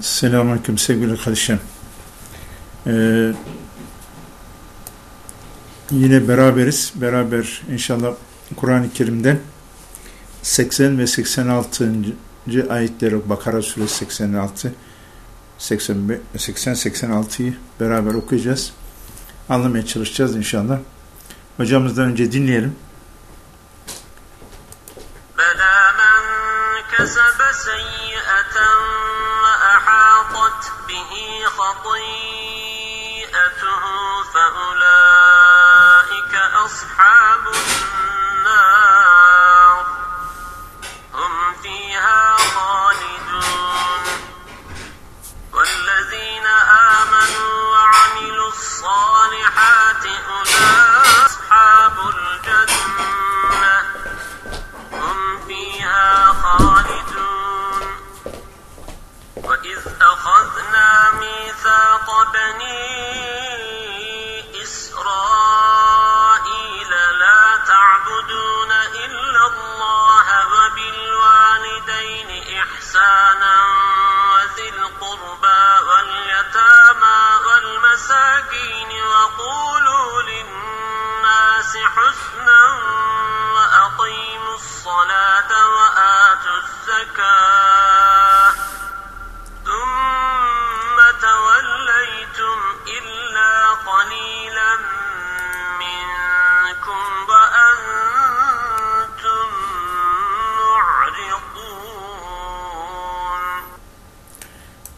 Selamünaleyküm sevgili kardeşim. Ee, yine beraberiz. Beraber inşallah Kur'an-ı Kerim'den 80 ve 86. ayetleri Bakara suresi 86 80-86'yı beraber okuyacağız. Anlamaya çalışacağız inşallah. Hocamızdan önce dinleyelim. بلى من كسب سيئة وأحاطت به خطيئة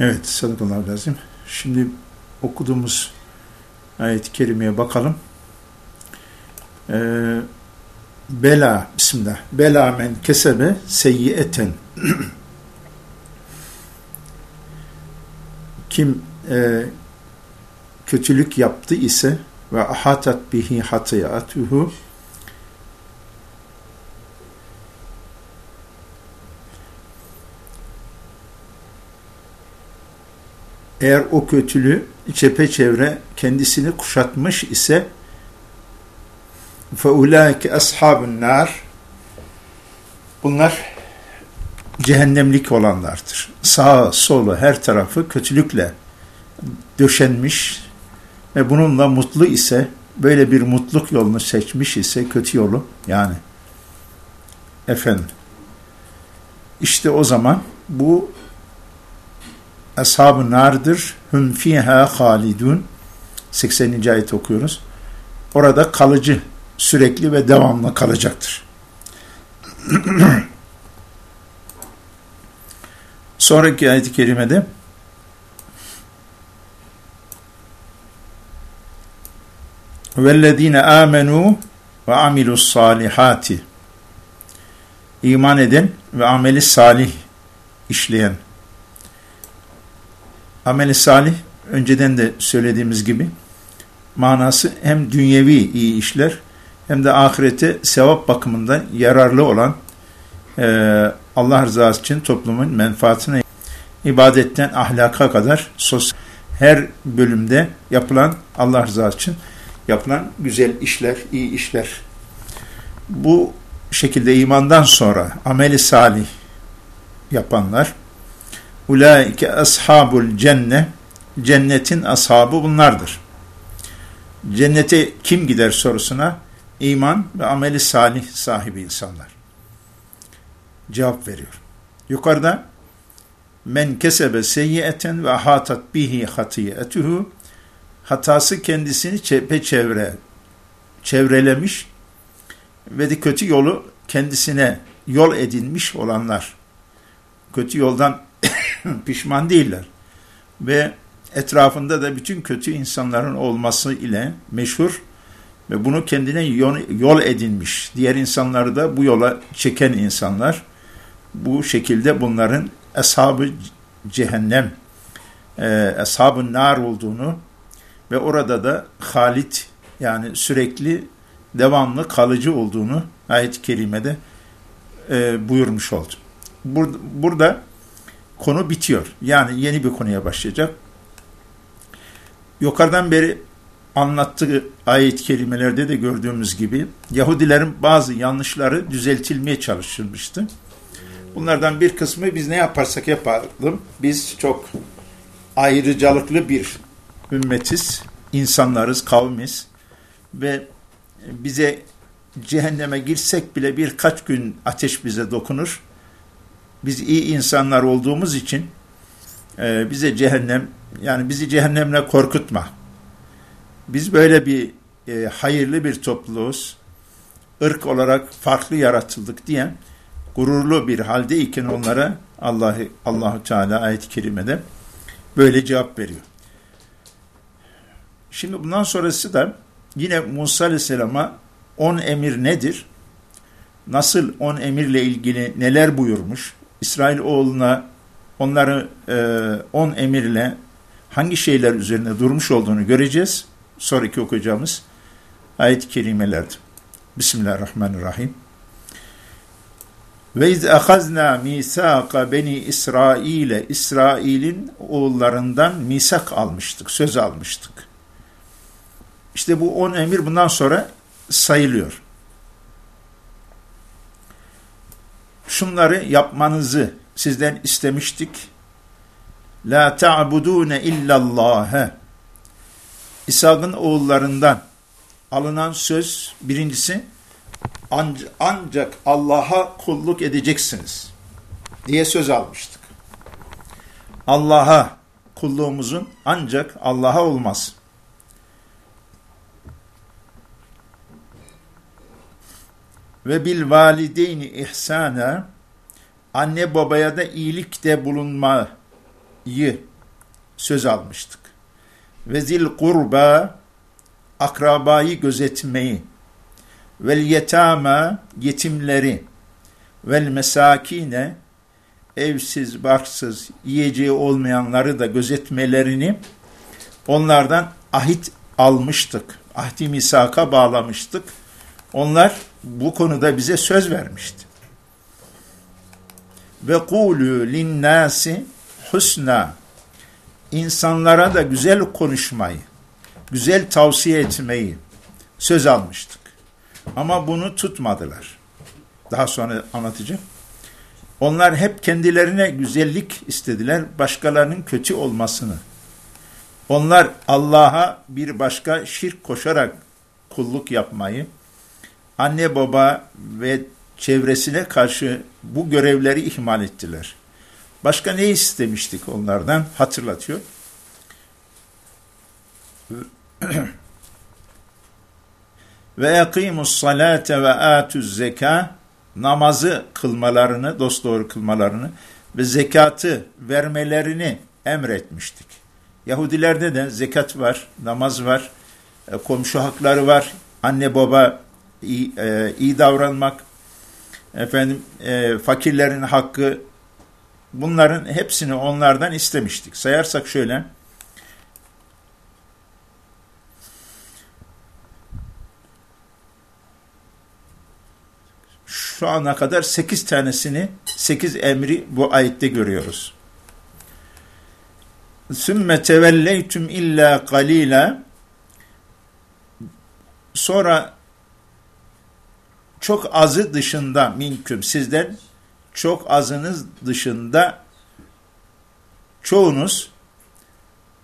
Evet, sadakallahu lazım. Şimdi okuduğumuz ayet-i kerimeye bakalım. Ee, bela, bismillah. Bela men kesebe seyyiyeten. Kim e, kötülük yaptı ise ve ahatat bihi hatiyatuhu eğer o kötülüğü çepeçevre kendisini kuşatmış ise فَاُولَٰئِكَ أَصْحَابُ النَّارِ Bunlar cehennemlik olanlardır. Sağı, solu, her tarafı kötülükle döşenmiş ve bununla mutlu ise, böyle bir mutluluk yolunu seçmiş ise, kötü yolu yani, efendim, işte o zaman bu ashab-ı nardır. Hüm fiha halidun. 80. ayet okuyoruz. Orada kalıcı, sürekli ve devamlı kalacaktır. Sonraki ayet-i kerimede وَالَّذ۪ينَ آمَنُوا وَعَمِلُوا الصَّالِحَاتِ İman eden ve ameli salih işleyen ameli salih önceden de söylediğimiz gibi manası hem dünyevi iyi işler hem de ahirete sevap bakımından yararlı olan e, Allah rızası için toplumun menfaatine ibadetten ahlaka kadar sosyal her bölümde yapılan Allah rızası için yapılan güzel işler, iyi işler. Bu şekilde imandan sonra ameli salih yapanlar Ulaike ashabul cenne cennetin ashabı bunlardır. Cennete kim gider sorusuna iman ve ameli salih sahibi insanlar. Cevap veriyor. Yukarıda men kesebe seyyiyeten ve ahatat bihi hatiyetuhu hatası kendisini çevre çevrelemiş ve de kötü yolu kendisine yol edinmiş olanlar. Kötü yoldan pişman değiller. Ve etrafında da bütün kötü insanların olması ile meşhur ve bunu kendine yol edinmiş. Diğer insanları da bu yola çeken insanlar. Bu şekilde bunların eshab-ı cehennem, e, eshab-ı nar olduğunu ve orada da halit yani sürekli devamlı kalıcı olduğunu ayet-i kerimede e, buyurmuş oldu. Bur burada konu bitiyor. Yani yeni bir konuya başlayacak. Yukarıdan beri anlattığı ayet-i kerimelerde de gördüğümüz gibi Yahudilerin bazı yanlışları düzeltilmeye çalışılmıştı. Bunlardan bir kısmı biz ne yaparsak yapalım. Biz çok ayrıcalıklı bir ümmetiz, insanlarız, kavmiz ve bize cehenneme girsek bile birkaç gün ateş bize dokunur. Biz iyi insanlar olduğumuz için e, bize cehennem, yani bizi cehennemle korkutma. Biz böyle bir e, hayırlı bir topluluğuz. Irk olarak farklı yaratıldık diyen gururlu bir haldeyken onlara Allah Allahu Teala ayet-i kerimede böyle cevap veriyor. Şimdi bundan sonrası da yine Musa Aleyhisselam'a on emir nedir? Nasıl on emirle ilgili neler buyurmuş? İsrail oğluna onları e, on emirle hangi şeyler üzerine durmuş olduğunu göreceğiz. Sonraki okuyacağımız ayet-i kerimelerde. Bismillahirrahmanirrahim. Ve iz ahazna misaka beni İsrail'e İsrail'in oğullarından misak almıştık, söz almıştık. İşte bu on emir bundan sonra sayılıyor. Şunları yapmanızı sizden istemiştik. La ta'budune illallâhe. İshak'ın oğullarından alınan söz birincisi ancak Allah'a kulluk edeceksiniz diye söz almıştık. Allah'a kulluğumuzun ancak Allah'a olmaz. Ve bil valideyni ihsana anne babaya da iyilikte bulunmayı söz almıştık. Ve zil kurba akrabayı gözetmeyi vel yetama yetimleri vel mesakine evsiz, barksız, yiyeceği olmayanları da gözetmelerini onlardan ahit almıştık. Ahdi misaka bağlamıştık. Onlar bu konuda bize söz vermişti. Ve kulu linnâsi husna insanlara da güzel konuşmayı, güzel tavsiye etmeyi söz almıştık. Ama bunu tutmadılar. Daha sonra anlatacağım. Onlar hep kendilerine güzellik istediler, başkalarının kötü olmasını. Onlar Allah'a bir başka şirk koşarak kulluk yapmayı, anne baba ve çevresine karşı bu görevleri ihmal ettiler. Başka ne istemiştik onlardan hatırlatıyor. ve yakimus salate ve atuz zeka namazı kılmalarını, dosdoğru kılmalarını ve zekatı vermelerini emretmiştik. Yahudilerde de zekat var, namaz var, e, komşu hakları var, anne baba iyi, e, iyi davranmak, efendim e, fakirlerin hakkı, bunların hepsini onlardan istemiştik. Sayarsak şöyle, şu ana kadar sekiz tanesini, sekiz emri bu ayette görüyoruz. Sümme tevelleytum illa qalila sonra çok azı dışında minküm sizden çok azınız dışında çoğunuz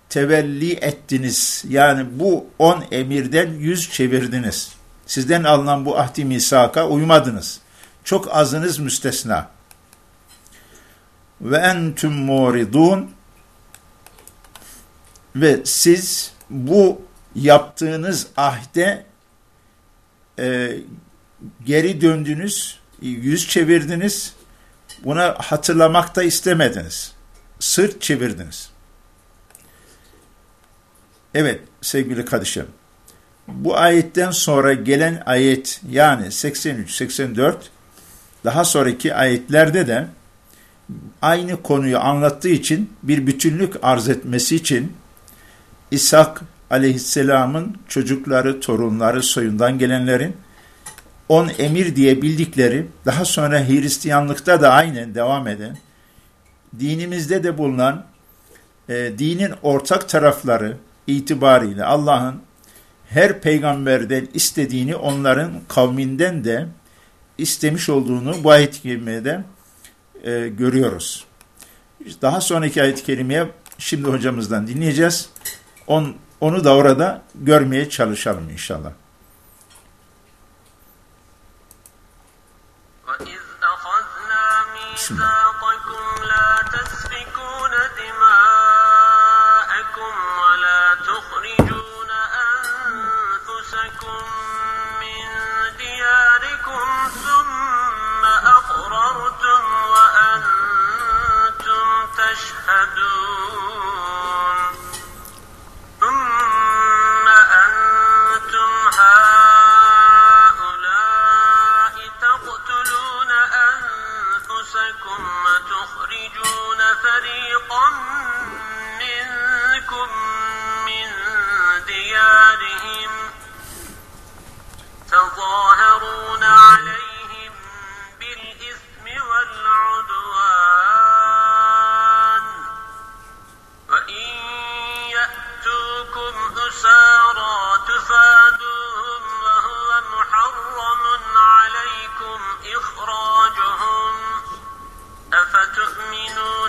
tevelli ettiniz. Yani bu on emirden yüz çevirdiniz. Sizden alınan bu ahdi misaka uymadınız. Çok azınız müstesna. Ve entüm muridun ve siz bu yaptığınız ahde e, geri döndünüz, yüz çevirdiniz, buna hatırlamak da istemediniz. Sırt çevirdiniz. Evet sevgili kardeşim, bu ayetten sonra gelen ayet yani 83-84 daha sonraki ayetlerde de aynı konuyu anlattığı için bir bütünlük arz etmesi için İshak aleyhisselamın çocukları, torunları, soyundan gelenlerin on emir diye bildikleri, daha sonra Hristiyanlıkta da aynen devam eden, dinimizde de bulunan e, dinin ortak tarafları itibariyle Allah'ın her peygamberden istediğini onların kavminden de istemiş olduğunu bu ayet-i kerimede e, görüyoruz. Daha sonraki ayet-i kerimeye şimdi hocamızdan dinleyeceğiz. On, onu da orada görmeye çalışalım inşallah. بسم لا تسفكون دماءكم ولا تخرجون أنفسكم من دياركم ثم أقررتم وأنتم تشهدون يأتوكم أسارى تفادوهم وهو محرم عليكم إخراجهم أفتؤمنون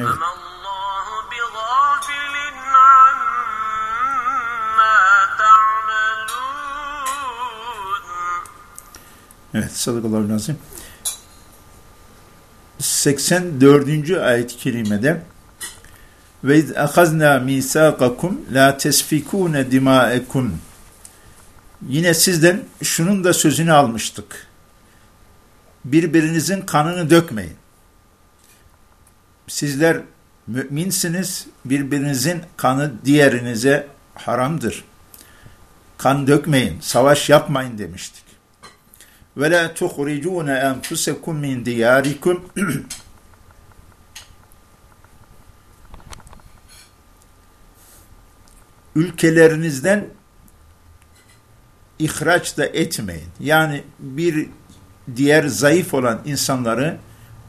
Evet. Evet, sadakallahu lazım. 84. ayet-i kerimede ve iz ahazna misaqakum la tesfikune dima'ekum Yine sizden şunun da sözünü almıştık. Birbirinizin kanını dökmeyin. Sizler müminsiniz, birbirinizin kanı diğerinize haramdır. Kan dökmeyin, savaş yapmayın demiştik. Ve la tuhricune enfusekum min diyarikum ülkelerinizden ihraç da etmeyin. Yani bir diğer zayıf olan insanları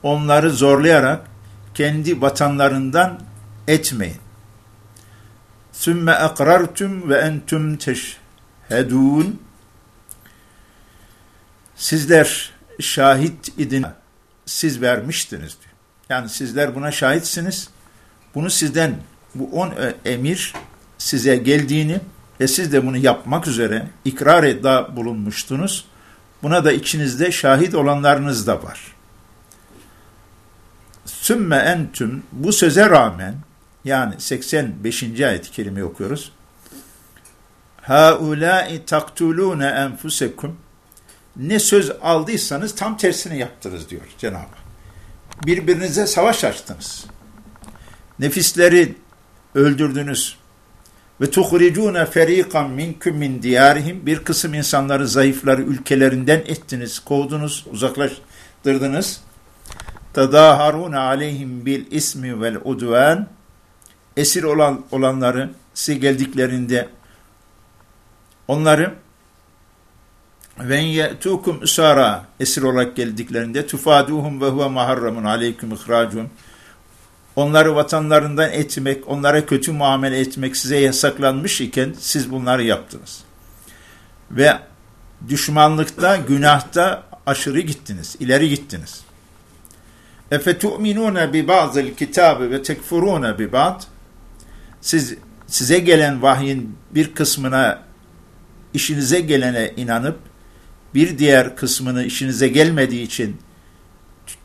onları zorlayarak kendi vatanlarından etmeyin. Sümme akrartum ve entum teşhedun Sizler şahit idin, siz vermiştiniz diyor. Yani sizler buna şahitsiniz. Bunu sizden bu on emir size geldiğini ve siz de bunu yapmak üzere ikrar edda bulunmuştunuz. Buna da içinizde şahit olanlarınız da var. Sümme entüm bu söze rağmen yani 85. ayet-i okuyoruz. Haulâi taktulûne enfusekum ne söz aldıysanız tam tersini yaptınız diyor Cenab-ı. Birbirinize savaş açtınız. Nefisleri öldürdünüz. Ve tuhricune feriqan minkum min diyarihim bir kısım insanları zayıfları ülkelerinden ettiniz, kovdunuz, uzaklaştırdınız. Tadaharun aleyhim bil ismi vel udvan esir olan olanları size geldiklerinde onları ve ye'tukum usara esir olarak geldiklerinde tufaduhum ve huve maharramun aleyküm ihracuhum onları vatanlarından etmek, onlara kötü muamele etmek size yasaklanmış iken siz bunları yaptınız. Ve düşmanlıkta, günahta aşırı gittiniz, ileri gittiniz. Efe tu'minune bi ba'zil kitabı ve tekfurune bi ba'd siz size gelen vahyin bir kısmına işinize gelene inanıp bir diğer kısmını işinize gelmediği için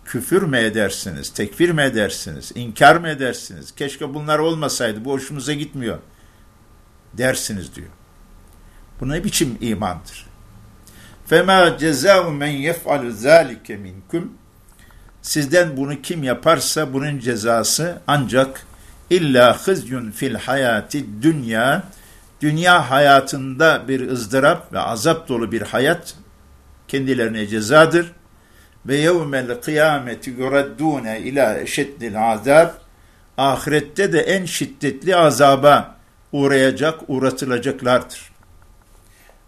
küfür mü edersiniz, tekfir mi edersiniz, inkar mı edersiniz? Keşke bunlar olmasaydı, bu hoşumuza gitmiyor dersiniz diyor. Bu ne biçim imandır? فَمَا جَزَاءُ مَنْ يَفْعَلُ ذَٰلِكَ مِنْكُمْ Sizden bunu kim yaparsa bunun cezası ancak illa hızyun fil hayati dünya dünya hayatında bir ızdırap ve azap dolu bir hayat kendilerine cezadır. ve yevmel kıyameti yuraddune ila eşeddil azab ahirette de en şiddetli azaba uğrayacak, uğratılacaklardır.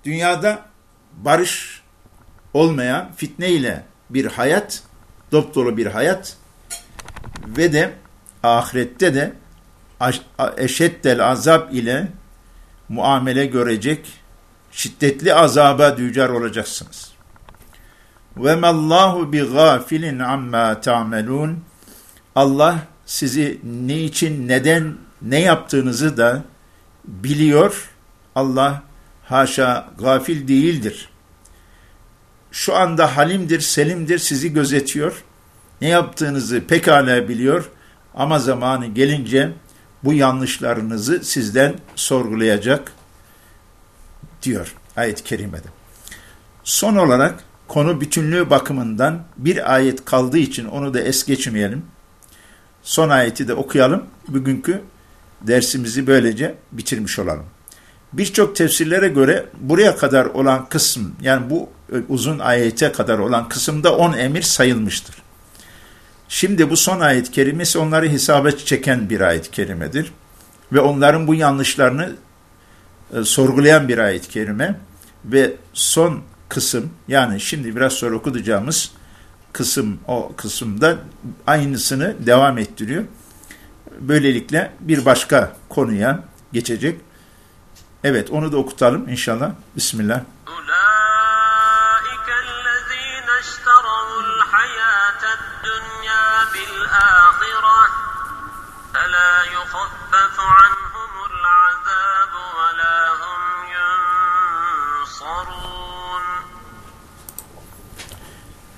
Dünyada barış olmayan fitne ile bir hayat, dop dolu bir hayat ve de ahirette de eşeddel azap ile muamele görecek, şiddetli azaba dücar olacaksınız. Ve mallahu bi gafilin amma ta'melun. Allah sizi ne için, neden, ne yaptığınızı da biliyor. Allah haşa gafil değildir. Şu anda halimdir, selimdir, sizi gözetiyor. Ne yaptığınızı pekala biliyor ama zamanı gelince bu yanlışlarınızı sizden sorgulayacak diyor ayet-i kerimede. Son olarak konu bütünlüğü bakımından bir ayet kaldığı için onu da es geçmeyelim. Son ayeti de okuyalım. Bugünkü dersimizi böylece bitirmiş olalım. Birçok tefsirlere göre buraya kadar olan kısım yani bu uzun ayete kadar olan kısımda on emir sayılmıştır. Şimdi bu son ayet kerimesi onları hesaba çeken bir ayet kerimedir. Ve onların bu yanlışlarını e, sorgulayan bir ayet kerime. Ve son kısım yani şimdi biraz sonra okuyacağımız kısım o kısımda aynısını devam ettiriyor. Böylelikle bir başka konuya geçecek. Evet onu da okutalım inşallah. Bismillah.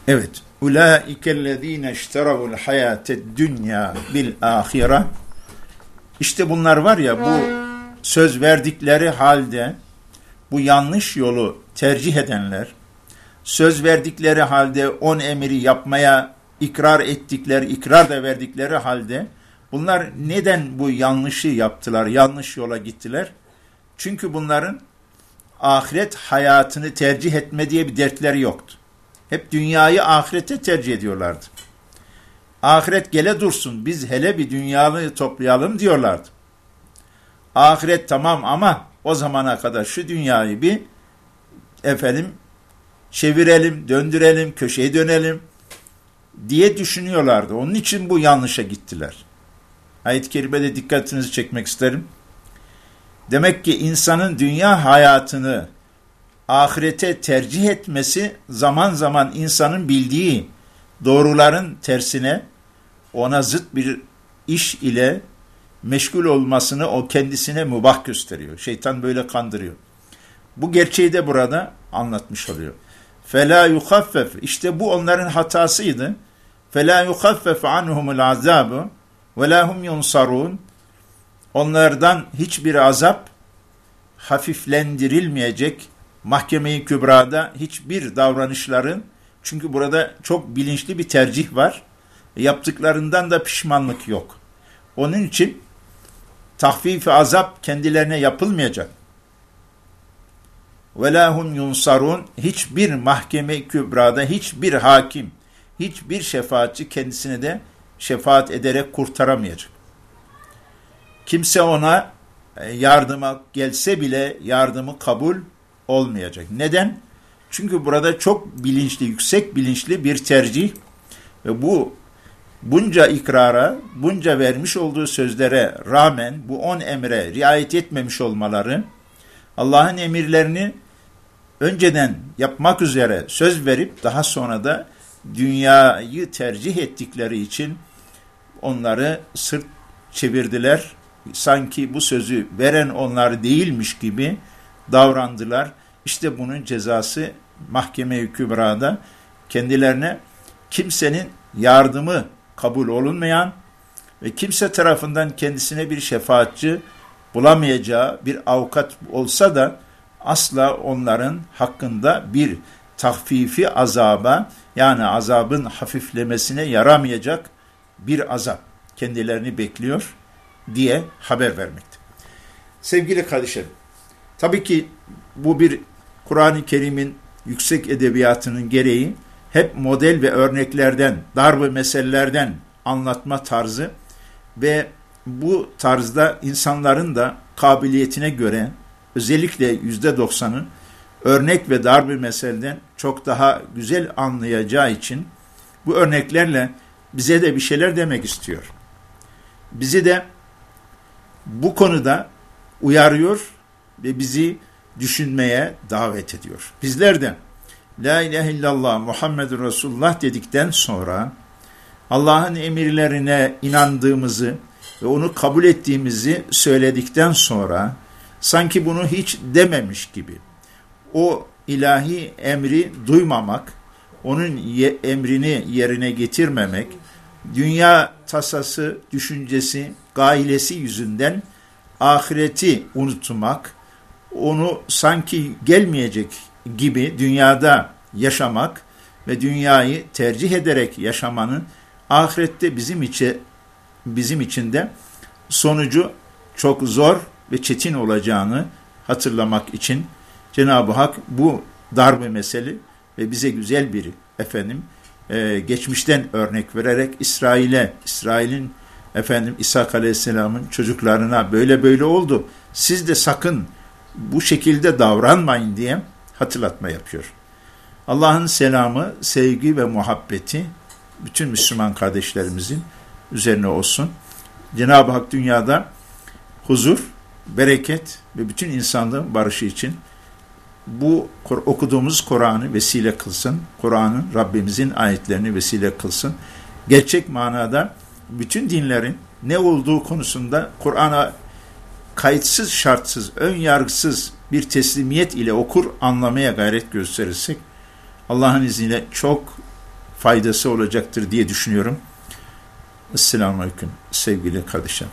Evet. Ulaikellezine işteravul hayated dünya bil ahire. İşte bunlar var ya bu söz verdikleri halde bu yanlış yolu tercih edenler, söz verdikleri halde on emiri yapmaya ikrar ettikleri, ikrar da verdikleri halde bunlar neden bu yanlışı yaptılar, yanlış yola gittiler? Çünkü bunların ahiret hayatını tercih etme diye bir dertleri yoktu. Hep dünyayı ahirete tercih ediyorlardı. Ahiret gele dursun, biz hele bir dünyalı toplayalım diyorlardı. Ahiret tamam ama o zamana kadar şu dünyayı bir efendim çevirelim, döndürelim, köşeye dönelim diye düşünüyorlardı. Onun için bu yanlışa gittiler. Ayet-i Kerime'de dikkatinizi çekmek isterim. Demek ki insanın dünya hayatını ahirete tercih etmesi zaman zaman insanın bildiği doğruların tersine ona zıt bir iş ile meşgul olmasını o kendisine mübah gösteriyor. Şeytan böyle kandırıyor. Bu gerçeği de burada anlatmış oluyor. Fela yuhaffef işte bu onların hatasıydı. Fela yuhaffef anhumul azabu ve lahum yunsarun. Onlardan hiçbir azap hafiflendirilmeyecek. Mahkemeyi Kübra'da hiçbir davranışların çünkü burada çok bilinçli bir tercih var. Yaptıklarından da pişmanlık yok. Onun için tahfifi azap kendilerine yapılmayacak. Velahum yunsarun hiçbir mahkeme kübrada hiçbir hakim, hiçbir şefaatçi kendisine de şefaat ederek kurtaramayacak. Kimse ona e, yardıma gelse bile yardımı kabul olmayacak. Neden? Çünkü burada çok bilinçli, yüksek bilinçli bir tercih ve bu bunca ikrara, bunca vermiş olduğu sözlere rağmen bu on emre riayet etmemiş olmaları, Allah'ın emirlerini önceden yapmak üzere söz verip daha sonra da dünyayı tercih ettikleri için onları sırt çevirdiler. Sanki bu sözü veren onlar değilmiş gibi davrandılar. İşte bunun cezası mahkeme-i kübrada kendilerine kimsenin yardımı kabul olunmayan ve kimse tarafından kendisine bir şefaatçi bulamayacağı bir avukat olsa da asla onların hakkında bir tahfifi azaba yani azabın hafiflemesine yaramayacak bir azap kendilerini bekliyor diye haber vermekte. Sevgili kardeşlerim, tabii ki bu bir Kur'an-ı Kerim'in yüksek edebiyatının gereği hep model ve örneklerden, darbe meselelerden anlatma tarzı ve bu tarzda insanların da kabiliyetine göre özellikle yüzde doksanı örnek ve darbe meseleden çok daha güzel anlayacağı için bu örneklerle bize de bir şeyler demek istiyor. Bizi de bu konuda uyarıyor ve bizi düşünmeye davet ediyor. Bizler de La ilahe illallah Muhammedur Resulullah dedikten sonra Allah'ın emirlerine inandığımızı ve onu kabul ettiğimizi söyledikten sonra sanki bunu hiç dememiş gibi o ilahi emri duymamak, onun ye emrini yerine getirmemek, dünya tasası, düşüncesi, gailesi yüzünden ahireti unutmak, onu sanki gelmeyecek gibi dünyada yaşamak ve dünyayı tercih ederek yaşamanın ahirette bizim için bizim için de sonucu çok zor ve çetin olacağını hatırlamak için Cenab-ı Hak bu darbe mesele ve bize güzel bir efendim e, geçmişten örnek vererek İsrail'e, İsrail'in efendim İsa Aleyhisselam'ın çocuklarına böyle böyle oldu. Siz de sakın bu şekilde davranmayın diye hatırlatma yapıyor. Allah'ın selamı, sevgi ve muhabbeti bütün Müslüman kardeşlerimizin üzerine olsun. Cenab-ı Hak dünyada huzur, bereket ve bütün insanlığın barışı için bu okuduğumuz Kur'an'ı vesile kılsın. Kur'an'ın Rabbimizin ayetlerini vesile kılsın. Gerçek manada bütün dinlerin ne olduğu konusunda Kur'an'a kayıtsız şartsız, ön yargısız bir teslimiyet ile okur, anlamaya gayret gösterirsek Allah'ın izniyle çok faydası olacaktır diye düşünüyorum. Esselamu Aleyküm sevgili kardeşlerim.